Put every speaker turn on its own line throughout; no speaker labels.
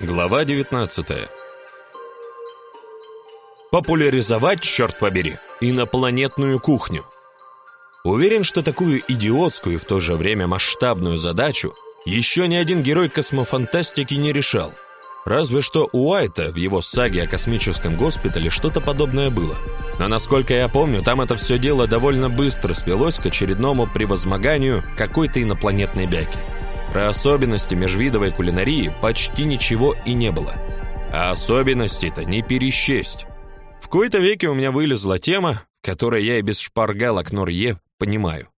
Глава 19. Популяризовать, черт побери, инопланетную кухню. Уверен, что такую идиотскую и в то же время масштабную задачу еще ни один герой космофантастики не решал. Разве что у Уайта в его саге о космическом госпитале что-то подобное было. Но насколько я помню, там это все дело довольно быстро свелось к очередному превозмоганию какой-то инопланетной бяки. Про особенности межвидовой кулинарии почти ничего и не было. А особенности-то не пересчесть. В кои-то веке у меня вылезла тема, которой я и без шпаргалок Норье понимаю.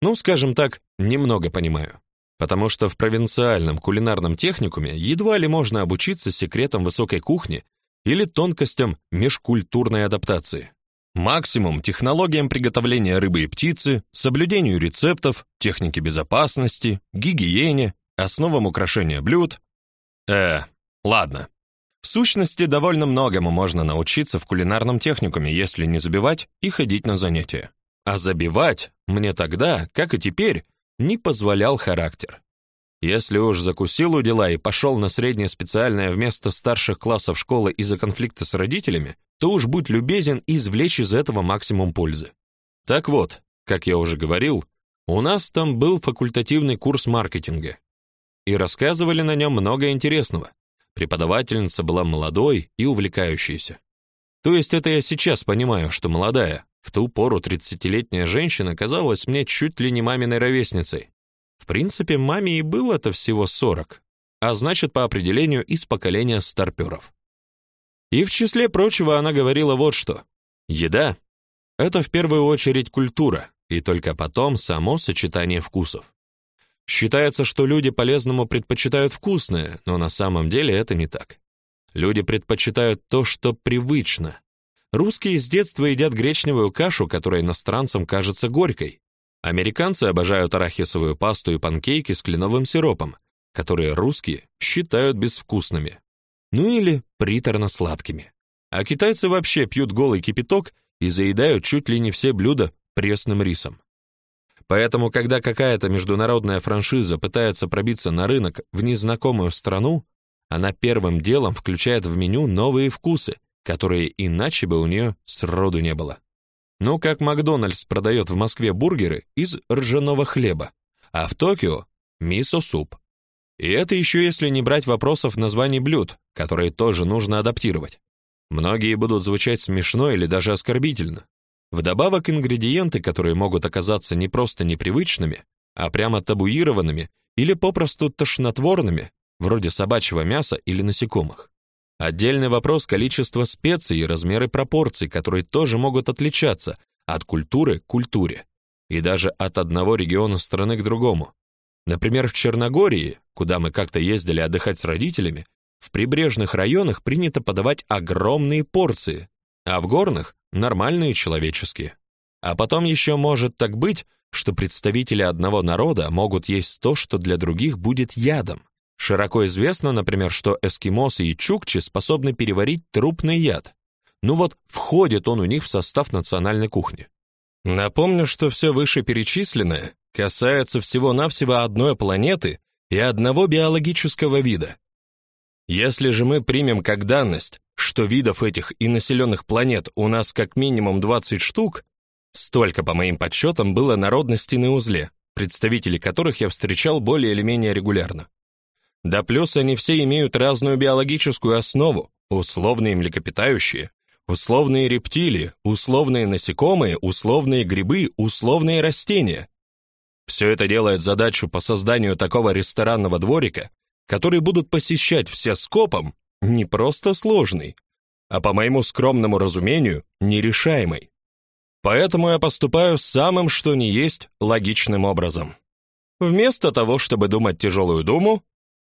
Ну, скажем так, немного понимаю. Потому что в провинциальном кулинарном техникуме едва ли можно обучиться секретам высокой кухни или тонкостям межкультурной адаптации. Максимум технологиям приготовления рыбы и птицы, соблюдению рецептов, технике безопасности, гигиене, основам украшения блюд. Э, ладно. В сущности, довольно многому можно научиться в кулинарном техникуме, если не забивать и ходить на занятия. А забивать мне тогда, как и теперь, не позволял характер. Если уж закусил у дела и пошел на среднее специальное вместо старших классов школы из-за конфликта с родителями, то уж будь любезен извлечь из этого максимум пользы. Так вот, как я уже говорил, у нас там был факультативный курс маркетинга. И рассказывали на нем много интересного. Преподавательница была молодой и увлекающейся. То есть это я сейчас понимаю, что молодая, в ту пору тридцатилетняя женщина казалась мне чуть ли не маминой ровесницей. В принципе, маме и было-то всего сорок, а значит, по определению из поколения старпёров. И в числе прочего она говорила вот что. Еда — это в первую очередь культура, и только потом само сочетание вкусов. Считается, что люди полезному предпочитают вкусное, но на самом деле это не так. Люди предпочитают то, что привычно. Русские с детства едят гречневую кашу, которая иностранцам кажется горькой. Американцы обожают арахисовую пасту и панкейки с кленовым сиропом, которые русские считают безвкусными ну или приторно-сладкими. А китайцы вообще пьют голый кипяток и заедают чуть ли не все блюда пресным рисом. Поэтому, когда какая-то международная франшиза пытается пробиться на рынок в незнакомую страну, она первым делом включает в меню новые вкусы, которые иначе бы у нее сроду не было. Ну, как Макдональдс продает в Москве бургеры из ржаного хлеба, а в Токио мисо-суп. И это еще если не брать вопросов названий блюд, которые тоже нужно адаптировать. Многие будут звучать смешно или даже оскорбительно. Вдобавок ингредиенты, которые могут оказаться не просто непривычными, а прямо табуированными или попросту тошнотворными, вроде собачьего мяса или насекомых. Отдельный вопрос количество специй и размеры пропорций, которые тоже могут отличаться от культуры к культуре и даже от одного региона страны к другому. Например, в Черногории, куда мы как-то ездили отдыхать с родителями, в прибрежных районах принято подавать огромные порции, а в горных нормальные человеческие. А потом еще может так быть, что представители одного народа могут есть то, что для других будет ядом. Широко известно, например, что эскимосы и чукчи способны переварить трупный яд. Ну вот, входит он у них в состав национальной кухни. Напомню, что все вышеперечисленное касается всего-навсего одной планеты и одного биологического вида. Если же мы примем как данность, что видов этих и населенных планет у нас как минимум 20 штук, столько, по моим подсчетам, было народностей на узле, представители которых я встречал более или менее регулярно. Да плюс они все имеют разную биологическую основу, условные млекопитающие, условные рептилии, условные насекомые, условные грибы, условные растения. Все это делает задачу по созданию такого ресторанного дворика, который будут посещать все скопом, не просто сложный, а по моему скромному разумению, нерешаемый. Поэтому я поступаю самым что ни есть логичным образом. Вместо того, чтобы думать тяжелую думу,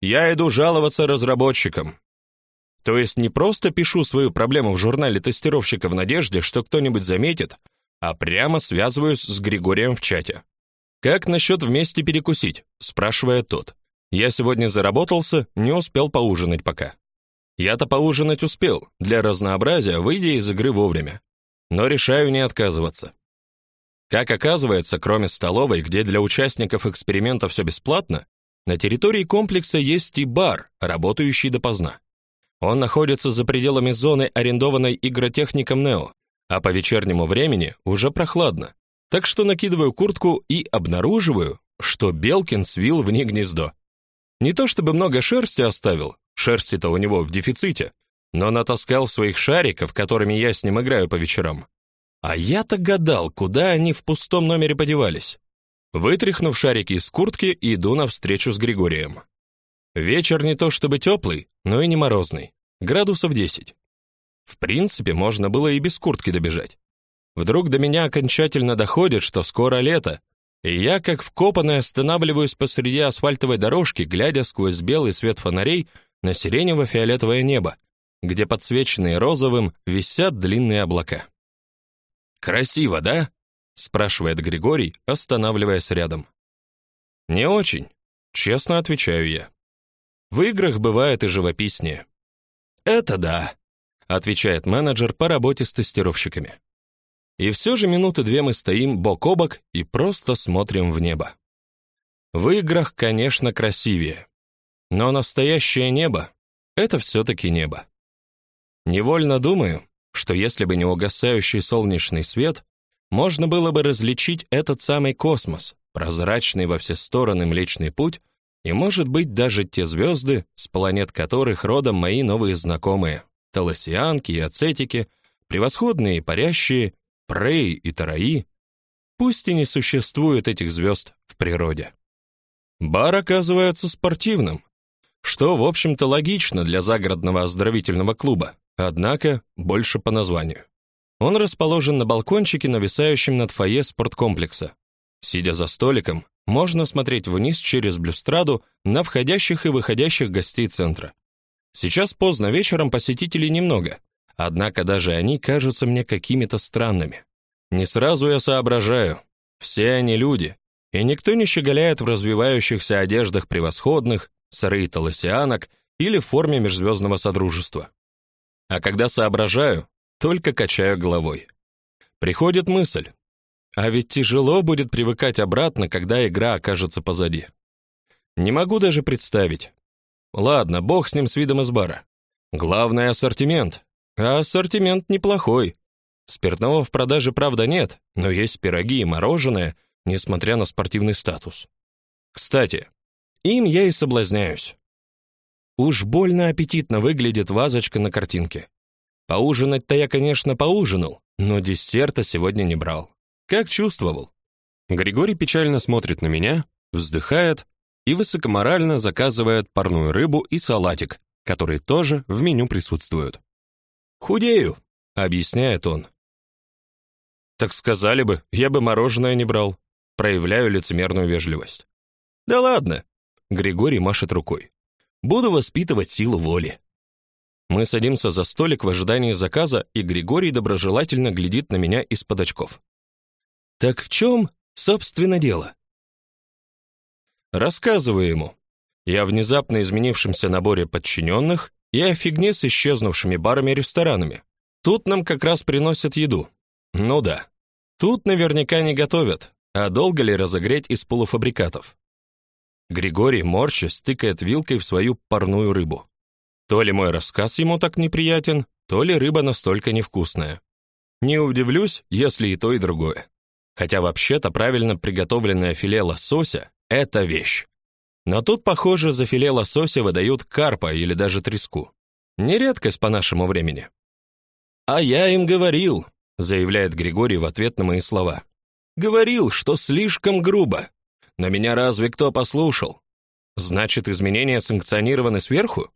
я иду жаловаться разработчикам. То есть не просто пишу свою проблему в журнале тестировщика в надежде, что кто-нибудь заметит, а прямо связываюсь с Григорием в чате. Как насчет вместе перекусить, спрашивает тот. Я сегодня заработался, не успел поужинать пока. Я-то поужинать успел, для разнообразия, выйдя из игры вовремя. Но решаю не отказываться. Как оказывается, кроме столовой, где для участников эксперимента все бесплатно, На территории комплекса есть и бар, работающий допоздна. Он находится за пределами зоны, арендованной игротехником Нео, а по вечернему времени уже прохладно. Так что накидываю куртку и обнаруживаю, что Белкин свил в ней гнездо. Не то чтобы много шерсти оставил, шерсти-то у него в дефиците, но натаскал своих шариков, которыми я с ним играю по вечерам. А я-то гадал, куда они в пустом номере подевались. Вытряхнув шарики из куртки, иду на встречу с Григорием. Вечер не то чтобы теплый, но и не морозный. Градусов 10. В принципе, можно было и без куртки добежать. Вдруг до меня окончательно доходит, что скоро лето, и я, как вкопанный, останавливаюсь посреди асфальтовой дорожки, глядя сквозь белый свет фонарей на сиренево-фиолетовое небо, где подсвеченные розовым висят длинные облака. Красиво, да? Спрашивает Григорий, останавливаясь рядом. Не очень, честно отвечаю я. В играх бывает и живописнее. Это да, отвечает менеджер по работе с тестировщиками. И все же минуты две мы стоим бок о бок и просто смотрим в небо. В играх, конечно, красивее, но настоящее небо это все таки небо. Невольно думаю, что если бы не угасающий солнечный свет, можно было бы различить этот самый космос, прозрачный во все стороны Млечный путь, и, может быть, даже те звезды, с планет которых родом мои новые знакомые, талосианки и ацетики, превосходные и парящие, преи и тараи. Пусть и не существует этих звезд в природе. Бар оказывается спортивным, что, в общем-то, логично для загородного оздоровительного клуба. Однако больше по названию. Он расположен на балкончике, нависающем над фойе спорткомплекса. Сидя за столиком, можно смотреть вниз через блюстраду на входящих и выходящих гостей центра. Сейчас поздно вечером посетителей немного, однако даже они кажутся мне какими-то странными. Не сразу я соображаю. Все они люди, и никто не щеголяет в развивающихся одеждах превосходных, сырые толосианок или в форме межзвездного содружества. А когда соображаю, только качаю головой. Приходит мысль: а ведь тяжело будет привыкать обратно, когда игра окажется позади. Не могу даже представить. Ладно, бог с ним с видом из бара. Главное ассортимент. А ассортимент неплохой. Спиртного в продаже, правда, нет, но есть пироги и мороженое, несмотря на спортивный статус. Кстати, им я и соблазняюсь. Уж больно аппетитно выглядит вазочка на картинке. Поужинать-то я, конечно, поужинал, но десерта сегодня не брал. Как чувствовал. Григорий печально смотрит на меня, вздыхает и высокоморально заказывает парную рыбу и салатик, которые тоже в меню присутствуют. Худею, объясняет он. Так сказали бы, я бы мороженое не брал. Проявляю лицемерную вежливость. Да ладно, Григорий машет рукой. Буду воспитывать силу воли. Мы садимся за столик в ожидании заказа, и Григорий доброжелательно глядит на меня из-под очков. Так в чем, собственно, дело? Рассказываю ему. Я внезапно изменившемся наборе подчиненных и о фигне с исчезнувшими барами и ресторанами. Тут нам как раз приносят еду. Ну да. Тут наверняка не готовят, а долго ли разогреть из полуфабрикатов? Григорий морща стыкает вилкой в свою парную рыбу. То ли мой рассказ ему так неприятен, то ли рыба настолько невкусная. Не удивлюсь, если и то, и другое. Хотя вообще-то правильно приготовленное филе лосося это вещь. Но тут, похоже, за филе лосося выдают карпа или даже треску. Не редкость по нашему времени. А я им говорил, заявляет Григорий в ответ на мои слова. Говорил, что слишком грубо. Но меня разве кто послушал? Значит, изменения санкционированы сверху?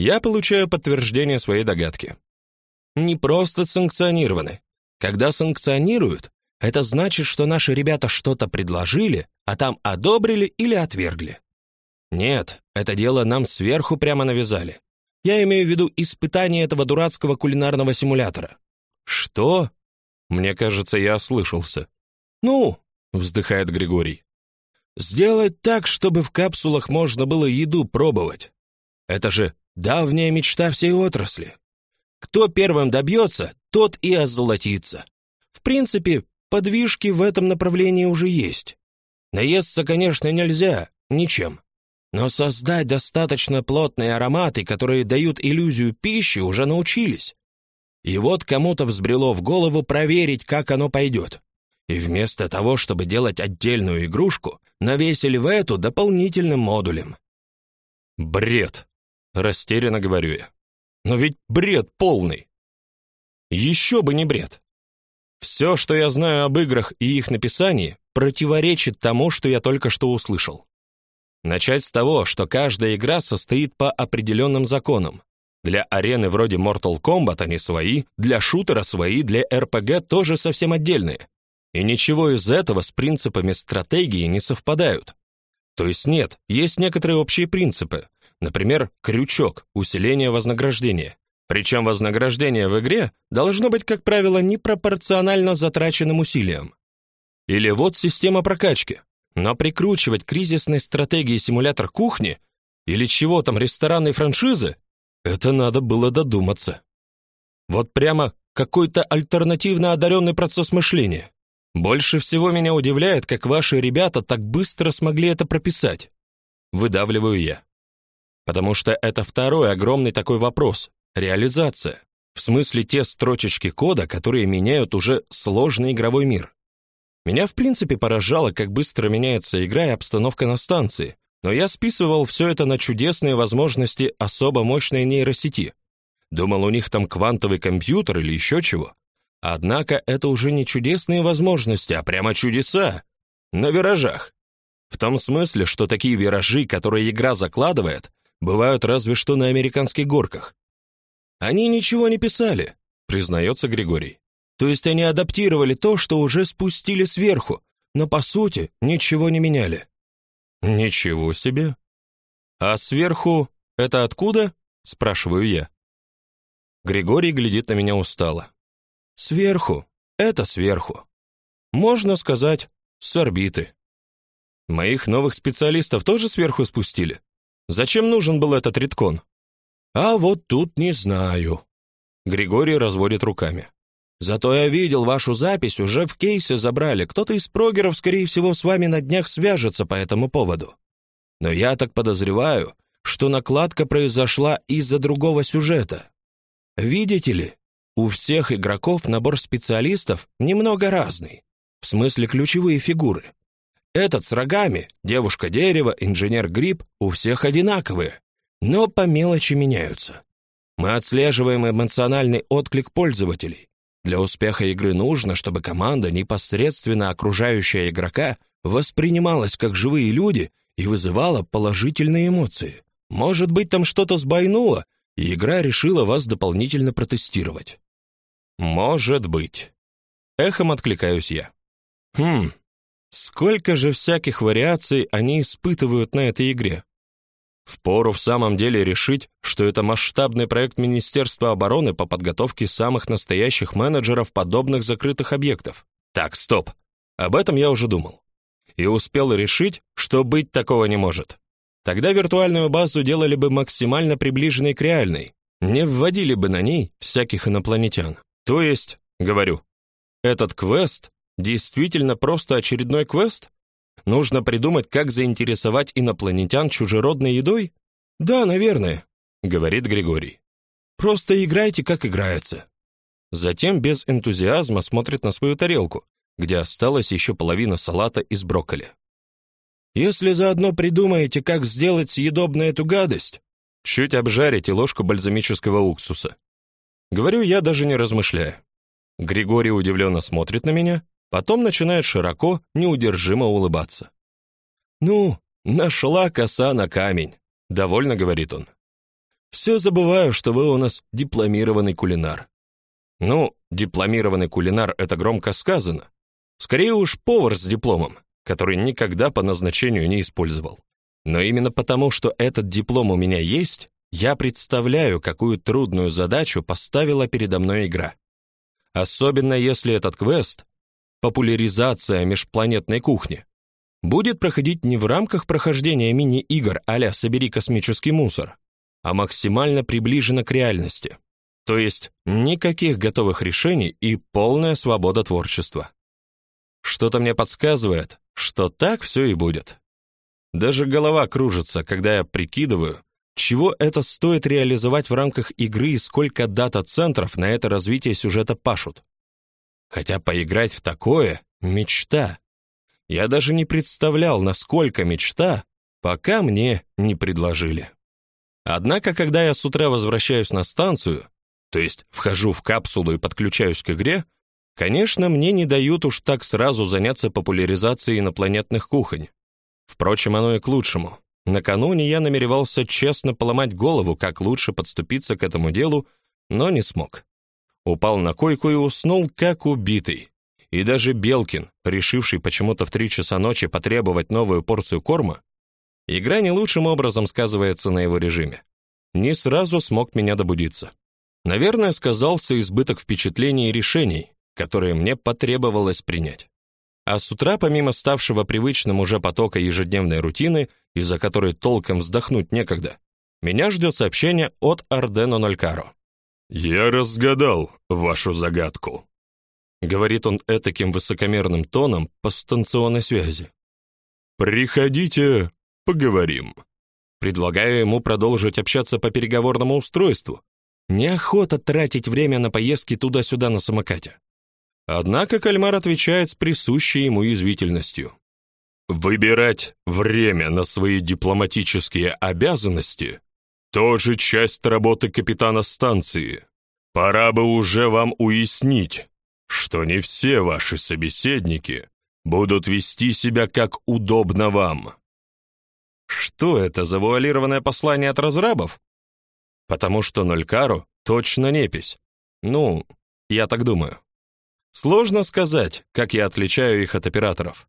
Я получаю подтверждение своей догадки. Не просто санкционированы. Когда санкционируют, это значит, что наши ребята что-то предложили, а там одобрили или отвергли. Нет, это дело нам сверху прямо навязали. Я имею в виду испытание этого дурацкого кулинарного симулятора. Что? Мне кажется, я ослышался. Ну, вздыхает Григорий. Сделать так, чтобы в капсулах можно было еду пробовать. Это же давняя мечта всей отрасли. Кто первым добьется, тот и озолотится. В принципе, подвижки в этом направлении уже есть. Наесться, конечно, нельзя, ничем. Но создать достаточно плотные ароматы, которые дают иллюзию пищи, уже научились. И вот кому-то взбрело в голову проверить, как оно пойдет. И вместо того, чтобы делать отдельную игрушку, навесили в эту дополнительным модулем. Бред, растерянно говорю я. Но ведь бред полный. Еще бы не бред. Все, что я знаю об играх и их написании, противоречит тому, что я только что услышал. Начать с того, что каждая игра состоит по определенным законам. Для арены вроде Mortal Kombat они свои, для шутера свои, для RPG тоже совсем отдельные. И ничего из этого с принципами стратегии не совпадают. То есть нет, есть некоторые общие принципы. Например, крючок, усиление вознаграждения. Причем вознаграждение в игре должно быть, как правило, непропорционально затраченным усилиям. Или вот система прокачки. Но прикручивать кризисной стратегии симулятор кухни или чего там ресторанной франшизы это надо было додуматься. Вот прямо какой-то альтернативно одаренный процесс мышления. Больше всего меня удивляет, как ваши ребята так быстро смогли это прописать. Выдавливаю я. Потому что это второй огромный такой вопрос реализация. В смысле те строчечки кода, которые меняют уже сложный игровой мир. Меня в принципе поражало, как быстро меняется игра и обстановка на станции, но я списывал все это на чудесные возможности особо мощной нейросети. Думал, у них там квантовый компьютер или еще чего. Однако это уже не чудесные возможности, а прямо чудеса. На виражах. В том смысле, что такие виражи, которые игра закладывает, бывают разве что на американских горках. Они ничего не писали, признается Григорий. То есть они адаптировали то, что уже спустили сверху, но по сути ничего не меняли. Ничего себе. А сверху это откуда? спрашиваю я. Григорий глядит на меня устало. Сверху. Это сверху. Можно сказать, с орбиты. Моих новых специалистов тоже сверху спустили. Зачем нужен был этот редкон? А вот тут не знаю. Григорий разводит руками. Зато я видел вашу запись, уже в кейсе забрали. Кто-то из прогеров, скорее всего, с вами на днях свяжется по этому поводу. Но я так подозреваю, что накладка произошла из-за другого сюжета. Видите ли, у всех игроков набор специалистов немного разный. В смысле ключевые фигуры. Этот с рогами, девушка-дерево, инженер-гриб у всех одинаковые но по мелочи меняются. Мы отслеживаем эмоциональный отклик пользователей. Для успеха игры нужно, чтобы команда, непосредственно окружающая игрока, воспринималась как живые люди и вызывала положительные эмоции. Может быть, там что-то сбойнуло, и игра решила вас дополнительно протестировать. Может быть. Эхом откликаюсь я. Хм. Сколько же всяких вариаций они испытывают на этой игре? Впору в самом деле решить, что это масштабный проект Министерства обороны по подготовке самых настоящих менеджеров подобных закрытых объектов. Так, стоп. Об этом я уже думал. И успел решить, что быть такого не может. Тогда виртуальную базу делали бы максимально приближенной к реальной, не вводили бы на ней всяких инопланетян. То есть, говорю, этот квест действительно просто очередной квест? Нужно придумать, как заинтересовать инопланетян чужеродной едой? Да, наверное, говорит Григорий. Просто играйте, как играется. Затем без энтузиазма смотрит на свою тарелку, где осталась еще половина салата из брокколи. Если заодно придумаете, как сделать съедобной эту гадость, чуть обжарите ложку бальзамического уксуса. Говорю я даже не размышляя. Григорий удивленно смотрит на меня, Потом начинает широко, неудержимо улыбаться. «Ну, нашла коса на камень», — довольно говорит он. «Все забываю, что вы у нас дипломированный кулинар». Ну, дипломированный кулинар — это громко сказано. Скорее уж повар с дипломом, который никогда по назначению не использовал. Но именно потому, что этот диплом у меня есть, я представляю, какую трудную задачу поставила передо мной игра. Особенно если этот квест популяризация межпланетной кухни будет проходить не в рамках прохождения мини-игр а-ля «Собери космический мусор», а максимально приближена к реальности. То есть никаких готовых решений и полная свобода творчества. Что-то мне подсказывает, что так все и будет. Даже голова кружится, когда я прикидываю, чего это стоит реализовать в рамках игры и сколько дата-центров на это развитие сюжета пашут. Хотя поиграть в такое мечта. Я даже не представлял, насколько мечта, пока мне не предложили. Однако, когда я с утра возвращаюсь на станцию, то есть вхожу в капсулу и подключаюсь к игре, конечно, мне не дают уж так сразу заняться популяризацией инопланетных кухонь. Впрочем, оно и к лучшему. Накануне я намеревался честно поломать голову, как лучше подступиться к этому делу, но не смог. Упал на койку и уснул как убитый. И даже Белкин, решивший почему-то в три часа ночи потребовать новую порцию корма, игра не лучшим образом сказывается на его режиме. Не сразу смог меня добудиться. Наверное, сказался избыток впечатлений и решений, которые мне потребовалось принять. А с утра, помимо ставшего привычным уже потока ежедневной рутины, из-за которой толком вздохнуть некогда, меня ждет сообщение от Ардено Нолькаро.
«Я разгадал вашу загадку», —
говорит он этаким высокомерным тоном по станционной связи.
«Приходите, поговорим».
Предлагаю ему продолжить общаться по переговорному устройству. Неохота тратить время на поездки туда-сюда на самокате. Однако кальмар отвечает с присущей ему язвительностью.
Выбирать время на свои дипломатические обязанности тоже часть работы капитана станции. Пора бы уже вам уяснить, что не все ваши собеседники будут вести себя как удобно вам.
Что это, завуалированное послание от разрабов? Потому что Нолькару точно непись. Ну, я так думаю. Сложно сказать, как я отличаю их от операторов.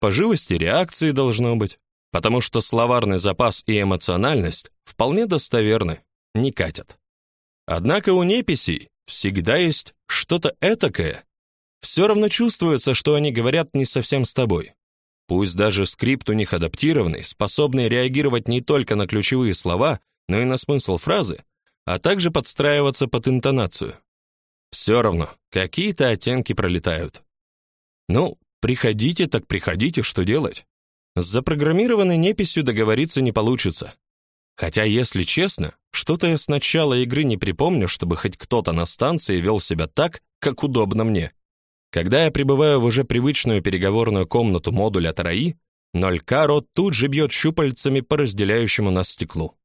По живости реакции должно быть, потому что словарный запас и эмоциональность вполне достоверны, не катят. Однако у неписей всегда есть что-то этакое. Все равно чувствуется, что они говорят не совсем с тобой. Пусть даже скрипт у них адаптированный, способный реагировать не только на ключевые слова, но и на смысл фразы, а также подстраиваться под интонацию. Все равно, какие-то оттенки пролетают. Ну, приходите, так приходите, что делать? С запрограммированной неписью договориться не получится. Хотя, если честно, что-то я с начала игры не припомню, чтобы хоть кто-то на станции вел себя так, как удобно мне. Когда я прибываю в уже привычную переговорную комнату модуля Тараи, Нолькаро тут же бьет щупальцами по разделяющему нас стеклу.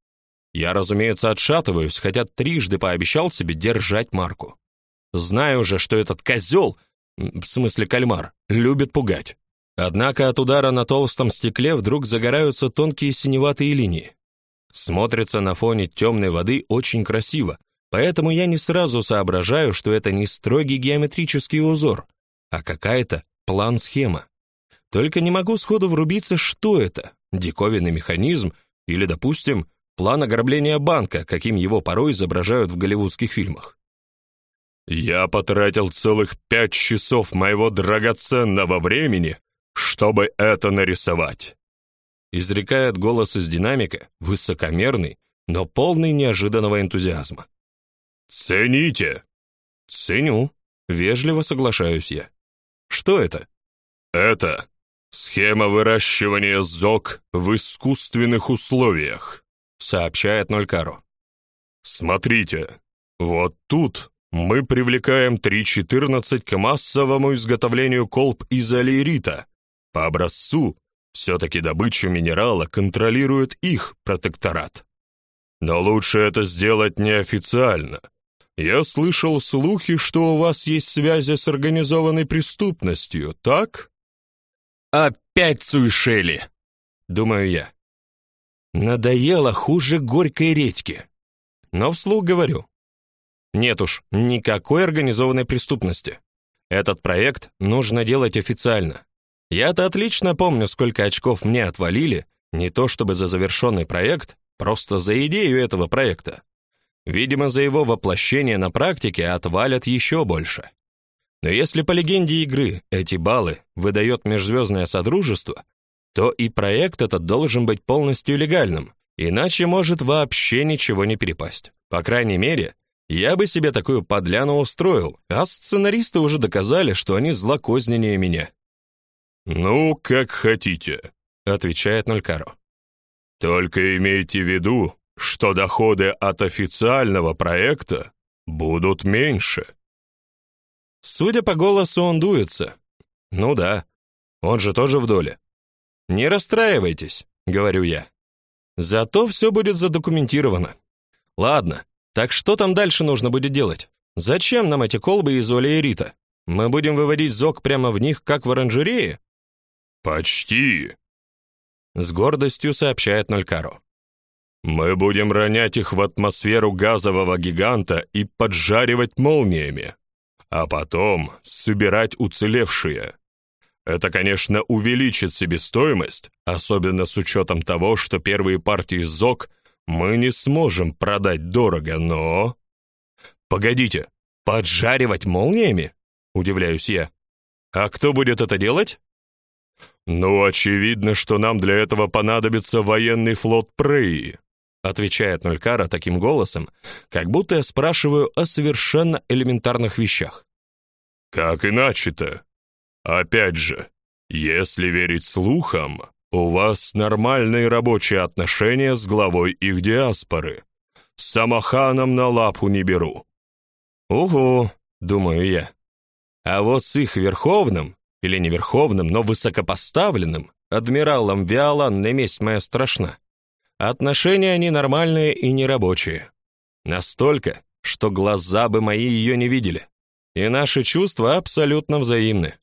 Я, разумеется, отшатываюсь, хотя трижды пообещал себе держать марку. Знаю же, что этот козел, в смысле кальмар, любит пугать. Однако от удара на толстом стекле вдруг загораются тонкие синеватые линии. Смотрится на фоне темной воды очень красиво, поэтому я не сразу соображаю, что это не строгий геометрический узор, а какая-то план-схема. Только не могу сходу врубиться, что это, диковинный механизм или, допустим, план ограбления банка, каким его порой изображают в голливудских фильмах.
Я потратил целых пять часов моего драгоценного времени, чтобы это нарисовать.
Изрекает голос из динамика, высокомерный, но полный неожиданного энтузиазма.
Цените.
Ценю, вежливо соглашаюсь я. Что это?
Это схема выращивания зок в искусственных условиях, сообщает Нолькаро. Смотрите, вот тут мы привлекаем 3.14 к массовому изготовлению колб из алиерита. По образцу, все-таки добычу минерала контролирует их протекторат. Но лучше это сделать неофициально. Я слышал слухи, что у вас есть связи с организованной преступностью, так?
Опять суешели, думаю я. Надоело хуже горькой редьки. Но вслух говорю, нет уж, никакой организованной преступности. Этот проект нужно делать официально. Я-то отлично помню, сколько очков мне отвалили, не то чтобы за завершенный проект, просто за идею этого проекта. Видимо, за его воплощение на практике отвалят еще больше. Но если по легенде игры эти баллы выдает межзвездное содружество, то и проект этот должен быть полностью легальным, иначе может вообще ничего не перепасть. По крайней мере, я бы себе такую подляну устроил, а сценаристы уже доказали, что они злокозненнее меня.
Ну, как хотите.
отвечает Нулькаро.
Только имейте в виду, что доходы от официального проекта будут меньше.
Судя по голосу, он дуется. Ну да, он же тоже в доле. Не расстраивайтесь, говорю я. Зато все будет задокументировано. Ладно, так что там дальше нужно будет делать? Зачем нам эти колбы из олеерита? Мы будем выводить зок прямо в них, как в оранжерее?
Почти,
с гордостью сообщает Нулькаро.
Мы будем ронять их в атмосферу газового гиганта и поджаривать молниями, а потом собирать уцелевшие. Это, конечно, увеличит себестоимость, особенно с учетом того, что первые партии ЗОК мы не сможем продать дорого, но...
Погодите, поджаривать молниями? Удивляюсь я. А кто будет это делать?
Ну, очевидно, что нам для этого понадобится военный флот Преи,
отвечает Нулькара таким голосом, как будто я спрашиваю о совершенно элементарных вещах.
Как иначе-то? Опять же, если верить слухам, у вас нормальные рабочие отношения с главой их диаспоры. С Самаханом на лапу не беру.
Угу, думаю я. А вот с их верховным, или не верховным, но высокопоставленным, адмиралом Виолан месть моя страшна. Отношения они нормальные и нерабочие. Настолько, что глаза бы мои ее не видели. И наши чувства абсолютно взаимны.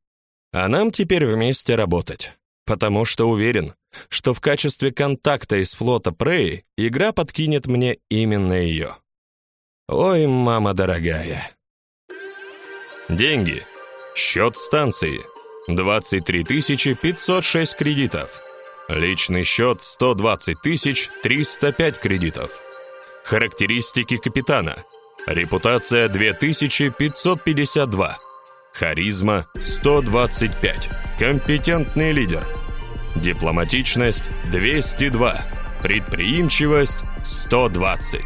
А нам теперь вместе работать. Потому что уверен, что в качестве контакта из флота Прей игра подкинет мне именно ее. Ой, мама дорогая. Деньги. Счет станции. 23 506 кредитов. Личный счет 120 305 кредитов. Характеристики капитана. Репутация 2552. Харизма 125. Компетентный лидер. Дипломатичность 202. Предприимчивость 120.